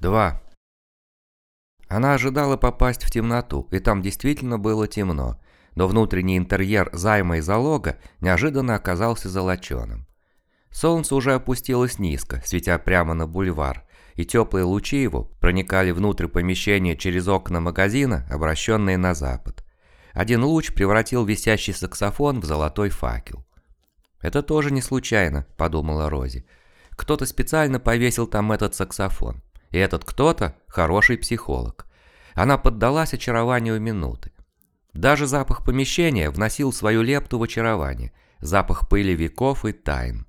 2. Она ожидала попасть в темноту, и там действительно было темно, но внутренний интерьер займа и залога неожиданно оказался золоченым. Солнце уже опустилось низко, светя прямо на бульвар, и теплые лучи его проникали внутрь помещения через окна магазина, обращенные на запад. Один луч превратил висящий саксофон в золотой факел. «Это тоже не случайно», – подумала Рози. «Кто-то специально повесил там этот саксофон. И этот кто-то – хороший психолог. Она поддалась очарованию минуты. Даже запах помещения вносил свою лепту в очарование, запах пыли веков и тайн.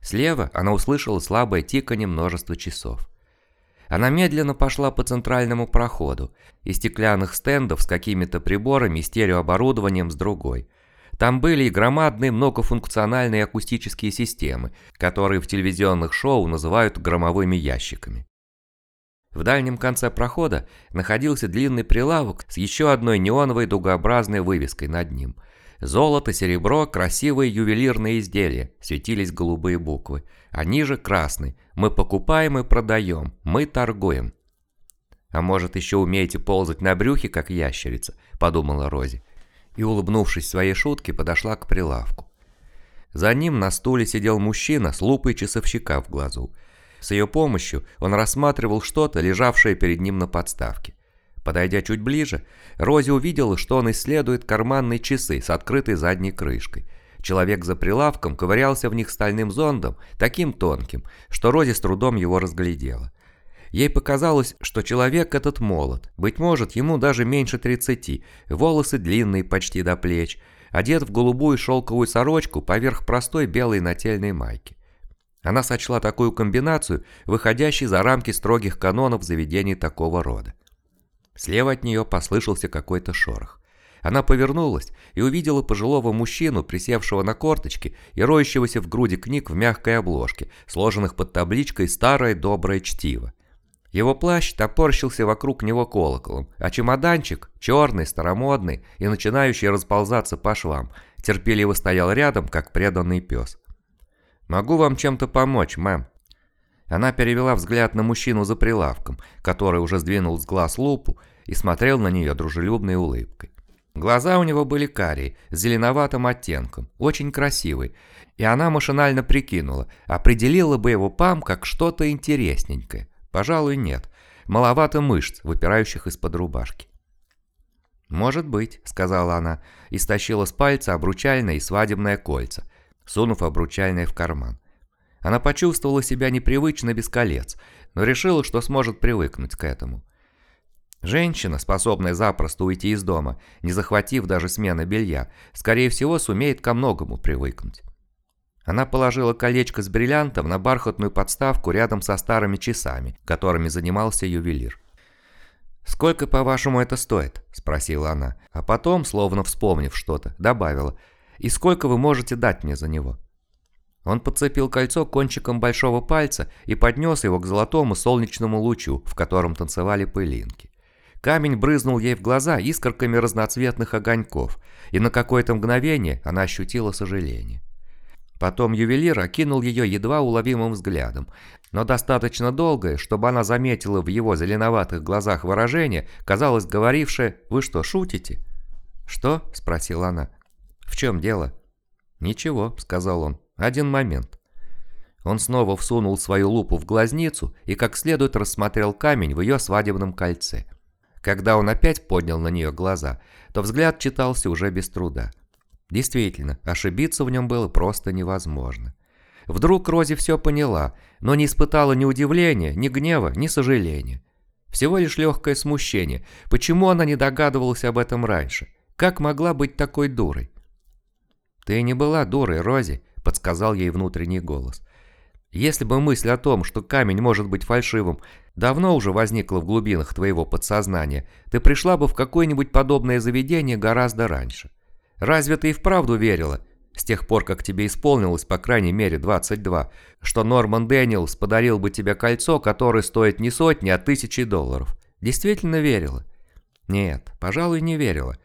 Слева она услышала слабое тиканье множества часов. Она медленно пошла по центральному проходу, и стеклянных стендов с какими-то приборами и стереооборудованием с другой. Там были и громадные многофункциональные акустические системы, которые в телевизионных шоу называют громовыми ящиками. В дальнем конце прохода находился длинный прилавок с еще одной неоновой дугообразной вывеской над ним. Золото, серебро, красивые ювелирные изделия, светились голубые буквы. А ниже красный. Мы покупаем и продаем, мы торгуем. «А может, еще умеете ползать на брюхе, как ящерица?» – подумала Рози. И, улыбнувшись своей шутке, подошла к прилавку. За ним на стуле сидел мужчина с лупой часовщика в глазу. С ее помощью он рассматривал что-то, лежавшее перед ним на подставке. Подойдя чуть ближе, Рози увидела, что он исследует карманные часы с открытой задней крышкой. Человек за прилавком ковырялся в них стальным зондом, таким тонким, что Рози с трудом его разглядела. Ей показалось, что человек этот молод, быть может, ему даже меньше 30, волосы длинные почти до плеч, одет в голубую шелковую сорочку поверх простой белой нательной майки. Она сочла такую комбинацию, выходящей за рамки строгих канонов заведений такого рода. Слева от нее послышался какой-то шорох. Она повернулась и увидела пожилого мужчину, присевшего на корточки и роющегося в груди книг в мягкой обложке, сложенных под табличкой «Старое доброе чтиво». Его плащ топорщился вокруг него колоколом, а чемоданчик, черный, старомодный и начинающий расползаться по швам, терпеливо стоял рядом, как преданный пес. «Могу вам чем-то помочь, мэм?» Она перевела взгляд на мужчину за прилавком, который уже сдвинул с глаз лупу и смотрел на нее дружелюбной улыбкой. Глаза у него были карие, с зеленоватым оттенком, очень красивый, и она машинально прикинула, определила бы его пам как что-то интересненькое. Пожалуй, нет. Маловато мышц, выпирающих из-под рубашки. «Может быть», — сказала она, и стащила с пальца обручальное и свадебное кольца, сунув обручальное в карман. Она почувствовала себя непривычно без колец, но решила, что сможет привыкнуть к этому. Женщина, способная запросто уйти из дома, не захватив даже смены белья, скорее всего сумеет ко многому привыкнуть. Она положила колечко с бриллиантом на бархатную подставку рядом со старыми часами, которыми занимался ювелир. «Сколько, по-вашему, это стоит?» – спросила она, а потом, словно вспомнив что-то, добавила – и сколько вы можете дать мне за него?» Он подцепил кольцо кончиком большого пальца и поднес его к золотому солнечному лучу, в котором танцевали пылинки. Камень брызнул ей в глаза искорками разноцветных огоньков, и на какое-то мгновение она ощутила сожаление. Потом ювелир окинул ее едва уловимым взглядом, но достаточно долгое, чтобы она заметила в его зеленоватых глазах выражение, казалось говорившее «Вы что, шутите?» «Что?» – спросила она. «В чем дело?» «Ничего», — сказал он. «Один момент». Он снова всунул свою лупу в глазницу и как следует рассмотрел камень в ее свадебном кольце. Когда он опять поднял на нее глаза, то взгляд читался уже без труда. Действительно, ошибиться в нем было просто невозможно. Вдруг Рози все поняла, но не испытала ни удивления, ни гнева, ни сожаления. Всего лишь легкое смущение. Почему она не догадывалась об этом раньше? Как могла быть такой дурой? «Ты не была дурой, Рози», — подсказал ей внутренний голос. «Если бы мысль о том, что камень может быть фальшивым, давно уже возникла в глубинах твоего подсознания, ты пришла бы в какое-нибудь подобное заведение гораздо раньше. Разве ты и вправду верила, с тех пор, как тебе исполнилось по крайней мере 22, что Норман Дэниелс подарил бы тебе кольцо, которое стоит не сотни, а тысячи долларов? Действительно верила? Нет, пожалуй, не верила.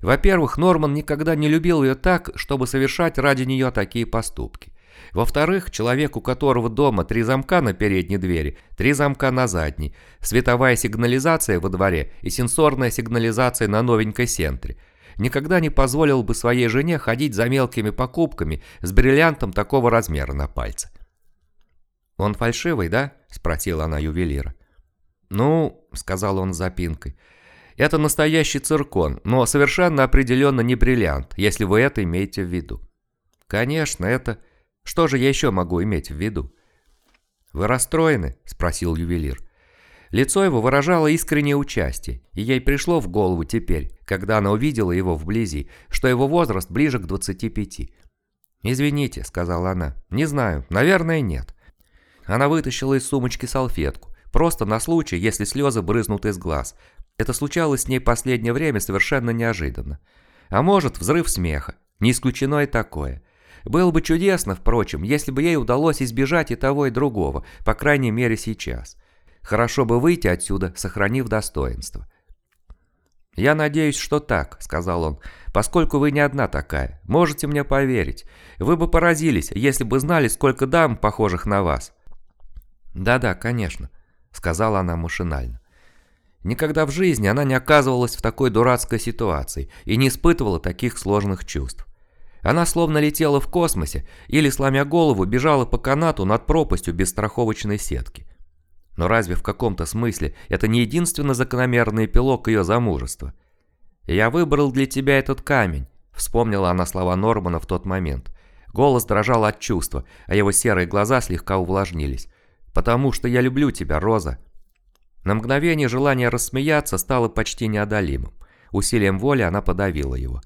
Во-первых, Норман никогда не любил ее так, чтобы совершать ради нее такие поступки. Во-вторых, человек, у которого дома три замка на передней двери, три замка на задней, световая сигнализация во дворе и сенсорная сигнализация на новенькой сентре, никогда не позволил бы своей жене ходить за мелкими покупками с бриллиантом такого размера на пальце. «Он фальшивый, да?» – спросила она ювелира. «Ну», – сказал он с запинкой, – «это настоящий циркон, но совершенно определенно не бриллиант, если вы это имеете в виду». «Конечно, это...» Что же я еще могу иметь в виду? «Вы расстроены?» – спросил ювелир. Лицо его выражало искреннее участие, и ей пришло в голову теперь, когда она увидела его вблизи, что его возраст ближе к 25. «Извините», – сказала она, – «не знаю, наверное, нет». Она вытащила из сумочки салфетку, просто на случай, если слезы брызнут из глаз. Это случалось с ней последнее время совершенно неожиданно. А может, взрыв смеха. Не исключено и такое. Было бы чудесно, впрочем, если бы ей удалось избежать и того, и другого, по крайней мере сейчас. Хорошо бы выйти отсюда, сохранив достоинство. «Я надеюсь, что так», — сказал он, — «поскольку вы не одна такая. Можете мне поверить. Вы бы поразились, если бы знали, сколько дам, похожих на вас». «Да-да, конечно», — сказала она машинально. Никогда в жизни она не оказывалась в такой дурацкой ситуации и не испытывала таких сложных чувств. Она словно летела в космосе или, сломя голову, бежала по канату над пропастью без страховочной сетки. Но разве в каком-то смысле это не единственно закономерный эпилог ее замужества? «Я выбрал для тебя этот камень», — вспомнила она слова Нормана в тот момент. Голос дрожал от чувства, а его серые глаза слегка увлажнились. «Потому что я люблю тебя, Роза». На мгновение желание рассмеяться стало почти неодолимым. Усилием воли она подавила его.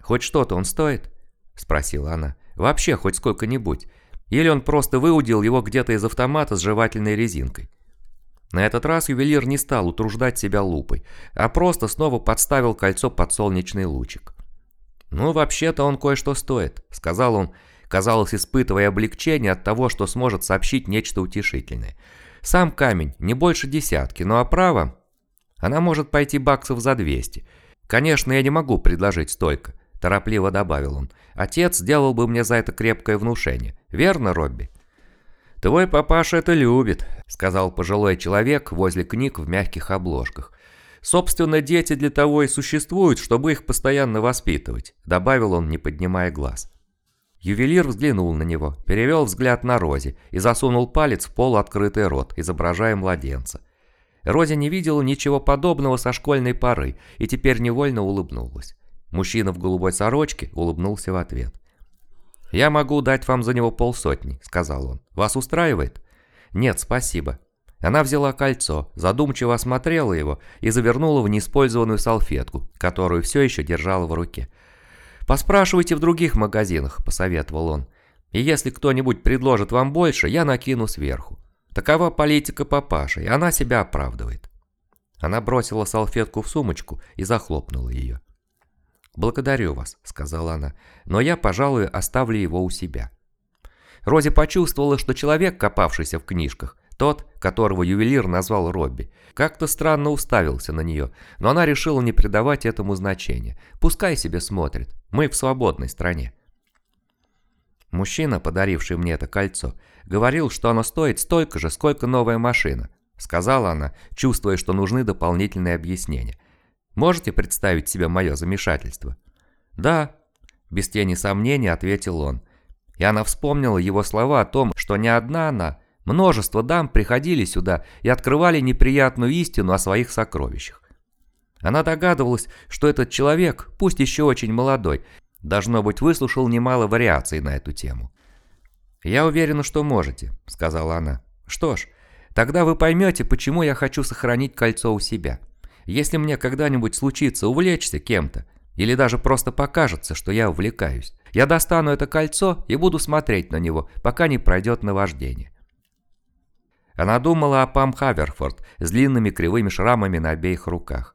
«Хоть что-то он стоит?» – спросила она. «Вообще хоть сколько-нибудь. Или он просто выудил его где-то из автомата с жевательной резинкой?» На этот раз ювелир не стал утруждать себя лупой, а просто снова подставил кольцо под солнечный лучик. «Ну, вообще-то он кое-что стоит», — сказал он, казалось, испытывая облегчение от того, что сможет сообщить нечто утешительное. «Сам камень, не больше десятки, но оправа...» Она может пойти баксов за 200. Конечно, я не могу предложить столько. – торопливо добавил он. «Отец сделал бы мне за это крепкое внушение. Верно, Робби?» «Твой папаша это любит», – сказал пожилой человек возле книг в мягких обложках. «Собственно, дети для того и существуют, чтобы их постоянно воспитывать», – добавил он, не поднимая глаз. Ювелир взглянул на него, перевел взгляд на Рози и засунул палец в полуоткрытый рот, изображая младенца. Рози не видела ничего подобного со школьной поры и теперь невольно улыбнулась. Мужчина в голубой сорочке улыбнулся в ответ. «Я могу дать вам за него полсотни», — сказал он. «Вас устраивает?» «Нет, спасибо». Она взяла кольцо, задумчиво осмотрела его и завернула в неиспользованную салфетку, которую все еще держала в руке. «Поспрашивайте в других магазинах», — посоветовал он. «И если кто-нибудь предложит вам больше, я накину сверху. Такова политика папаши, и она себя оправдывает». Она бросила салфетку в сумочку и захлопнула ее. «Благодарю вас», — сказала она, — «но я, пожалуй, оставлю его у себя». Рози почувствовала, что человек, копавшийся в книжках, тот, которого ювелир назвал Робби, как-то странно уставился на нее, но она решила не придавать этому значения. Пускай себе смотрит, мы в свободной стране. Мужчина, подаривший мне это кольцо, говорил, что оно стоит столько же, сколько новая машина. Сказала она, чувствуя, что нужны дополнительные объяснения. Можете представить себе мое замешательство?» «Да», – без тени сомнения ответил он. И она вспомнила его слова о том, что не одна она, множество дам приходили сюда и открывали неприятную истину о своих сокровищах. Она догадывалась, что этот человек, пусть еще очень молодой, должно быть выслушал немало вариаций на эту тему. «Я уверена, что можете», – сказала она. «Что ж, тогда вы поймете, почему я хочу сохранить кольцо у себя. Если мне когда-нибудь случится увлечься кем-то, или даже просто покажется, что я увлекаюсь, я достану это кольцо и буду смотреть на него, пока не пройдет наваждение. Она думала о Пам Хаверфорд с длинными кривыми шрамами на обеих руках.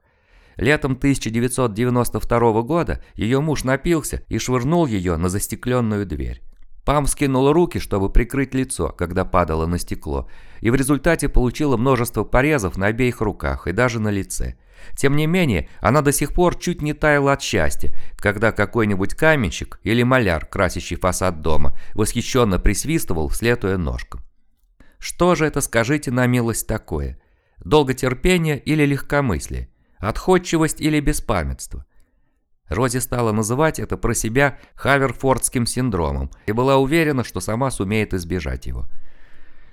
Летом 1992 года ее муж напился и швырнул ее на застекленную дверь. Пам скинула руки, чтобы прикрыть лицо, когда падала на стекло, и в результате получила множество порезов на обеих руках и даже на лице – Тем не менее, она до сих пор чуть не таяла от счастья, когда какой-нибудь каменщик или маляр, красящий фасад дома, восхищенно присвистывал, следуя ножкам. Что же это, скажите на милость, такое? Долготерпение или легкомыслие? Отходчивость или беспамятство? Рози стала называть это про себя Хаверфордским синдромом и была уверена, что сама сумеет избежать его.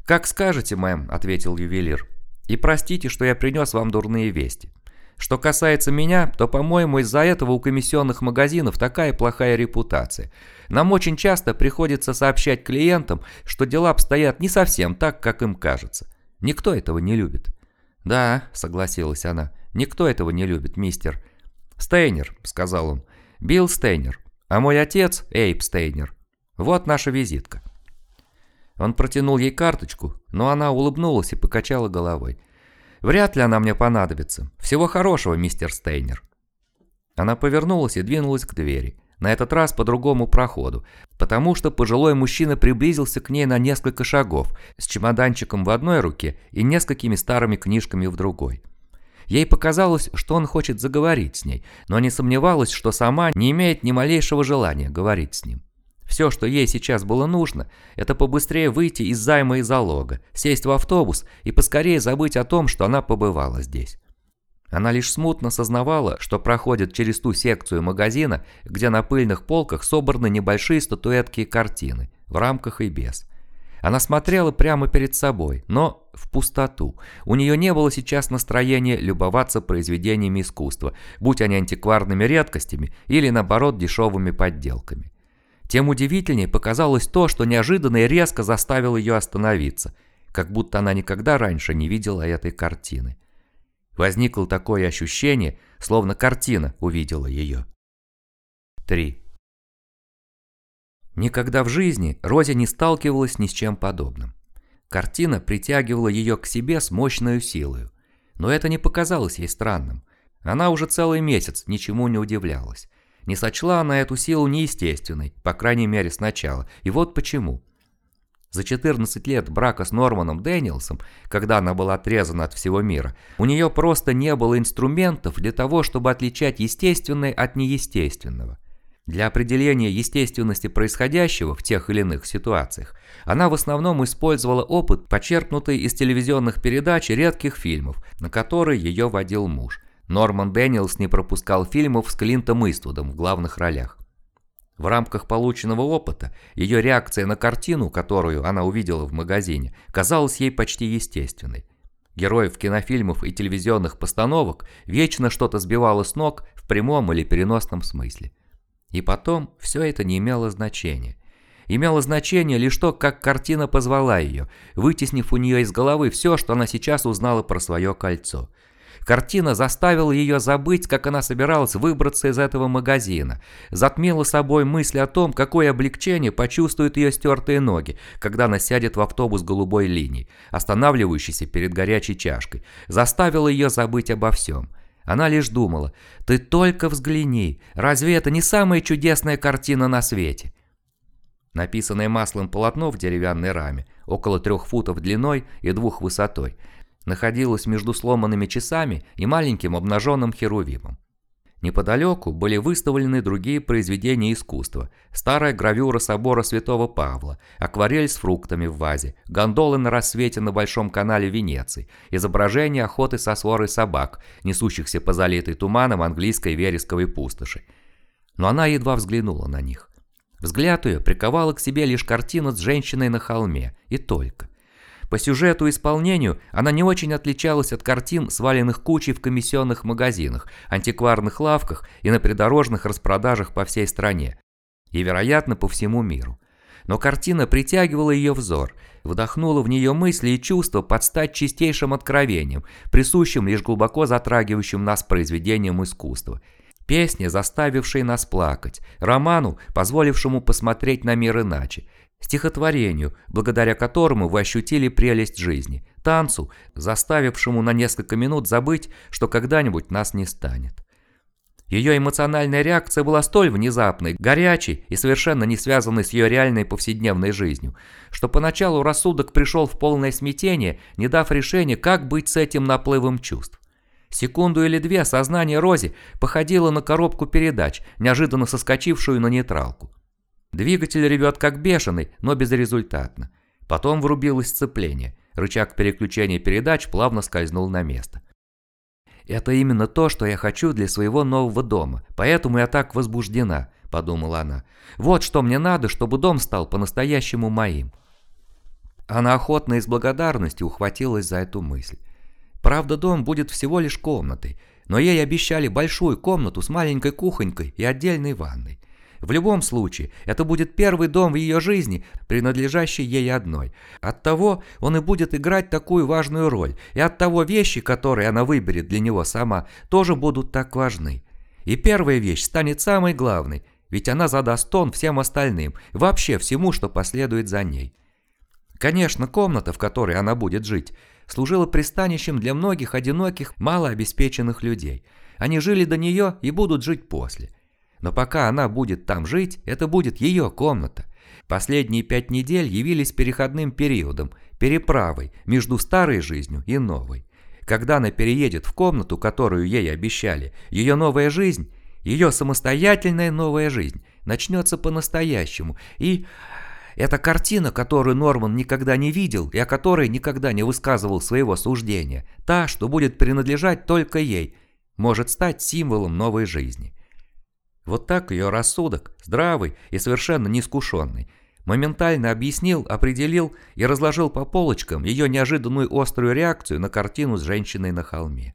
«Как скажете, мэм», — ответил ювелир. «И простите, что я принес вам дурные вести. Что касается меня, то, по-моему, из-за этого у комиссионных магазинов такая плохая репутация. Нам очень часто приходится сообщать клиентам, что дела обстоят не совсем так, как им кажется. Никто этого не любит». «Да», — согласилась она, — «никто этого не любит, мистер». «Стейнер», — сказал он. «Билл Стейнер. А мой отец — Эйп Стейнер. Вот наша визитка». Он протянул ей карточку, но она улыбнулась и покачала головой. «Вряд ли она мне понадобится. Всего хорошего, мистер Стейнер». Она повернулась и двинулась к двери. На этот раз по другому проходу, потому что пожилой мужчина приблизился к ней на несколько шагов, с чемоданчиком в одной руке и несколькими старыми книжками в другой. Ей показалось, что он хочет заговорить с ней, но не сомневалась, что сама не имеет ни малейшего желания говорить с ним. Все, что ей сейчас было нужно, это побыстрее выйти из займа и залога, сесть в автобус и поскорее забыть о том, что она побывала здесь. Она лишь смутно сознавала, что проходит через ту секцию магазина, где на пыльных полках собраны небольшие статуэтки и картины, в рамках и без. Она смотрела прямо перед собой, но в пустоту. У нее не было сейчас настроения любоваться произведениями искусства, будь они антикварными редкостями или, наоборот, дешевыми подделками. Тем удивительнее показалось то, что неожиданно и резко заставило ее остановиться, как будто она никогда раньше не видела этой картины. Возникло такое ощущение, словно картина увидела ее. 3. Никогда в жизни Рози не сталкивалась ни с чем подобным. Картина притягивала ее к себе с мощной силой. Но это не показалось ей странным. Она уже целый месяц ничему не удивлялась. Не сочла она эту силу неестественной, по крайней мере сначала, и вот почему. За 14 лет брака с Норманом Дэниелсом, когда она была отрезана от всего мира, у нее просто не было инструментов для того, чтобы отличать естественное от неестественного. Для определения естественности происходящего в тех или иных ситуациях она в основном использовала опыт, почерпнутый из телевизионных передач и редких фильмов, на которые ее водил муж – Норман Дэниелс не пропускал фильмов с Клинтом Иствудом в главных ролях. В рамках полученного опыта ее реакция на картину, которую она увидела в магазине, казалась ей почти естественной. Героев кинофильмов и телевизионных постановок вечно что-то сбивало с ног в прямом или переносном смысле. И потом все это не имело значения. Имело значение лишь то, как картина позвала ее, вытеснив у нее из головы все, что она сейчас узнала про свое кольцо – Картина заставила ее забыть, как она собиралась выбраться из этого магазина. Затмила собой мысль о том, какое облегчение почувствуют ее стертые ноги, когда она сядет в автобус голубой линии, останавливающийся перед горячей чашкой. Заставила ее забыть обо всем. Она лишь думала, ты только взгляни, разве это не самая чудесная картина на свете? Написанное маслом полотно в деревянной раме, около трех футов длиной и двух высотой, находилась между сломанными часами и маленьким обнаженным херувимом. Неподалеку были выставлены другие произведения искусства. Старая гравюра собора Святого Павла, акварель с фруктами в вазе, гондолы на рассвете на Большом канале Венеции, изображение охоты со сворой собак, несущихся по залитой туманом английской вересковой пустоши. Но она едва взглянула на них. Взгляд ее приковала к себе лишь картина с женщиной на холме, и только. По сюжету и исполнению она не очень отличалась от картин, сваленных кучей в комиссионных магазинах, антикварных лавках и на придорожных распродажах по всей стране. И, вероятно, по всему миру. Но картина притягивала ее взор, вдохнула в нее мысли и чувства под стать чистейшим откровением, присущим лишь глубоко затрагивающим нас произведением искусства. Песни, заставившие нас плакать, роману, позволившему посмотреть на мир иначе, стихотворению, благодаря которому вы ощутили прелесть жизни, танцу, заставившему на несколько минут забыть, что когда-нибудь нас не станет. Ее эмоциональная реакция была столь внезапной, горячей и совершенно не связанной с ее реальной повседневной жизнью, что поначалу рассудок пришел в полное смятение, не дав решения, как быть с этим наплывом чувств. Секунду или две сознание Рози походило на коробку передач, неожиданно соскочившую на нейтралку. Двигатель ревет как бешеный, но безрезультатно. Потом врубилось сцепление. Рычаг переключения передач плавно скользнул на место. «Это именно то, что я хочу для своего нового дома, поэтому я так возбуждена», – подумала она. «Вот что мне надо, чтобы дом стал по-настоящему моим». Она охотно и с благодарностью ухватилась за эту мысль. Правда, дом будет всего лишь комнатой, но ей обещали большую комнату с маленькой кухонькой и отдельной ванной. В любом случае, это будет первый дом в ее жизни, принадлежащий ей одной. Оттого он и будет играть такую важную роль, и оттого вещи, которые она выберет для него сама, тоже будут так важны. И первая вещь станет самой главной, ведь она задаст тон всем остальным, вообще всему, что последует за ней. Конечно, комната, в которой она будет жить, служила пристанищем для многих одиноких, малообеспеченных людей. Они жили до нее и будут жить после. Но пока она будет там жить, это будет ее комната. Последние пять недель явились переходным периодом, переправой между старой жизнью и новой. Когда она переедет в комнату, которую ей обещали, ее новая жизнь, ее самостоятельная новая жизнь, начнется по-настоящему. И эта картина, которую Норман никогда не видел и о которой никогда не высказывал своего суждения, та, что будет принадлежать только ей, может стать символом новой жизни. Вот так ее рассудок, здравый и совершенно неискушенный, моментально объяснил, определил и разложил по полочкам ее неожиданную острую реакцию на картину с женщиной на холме.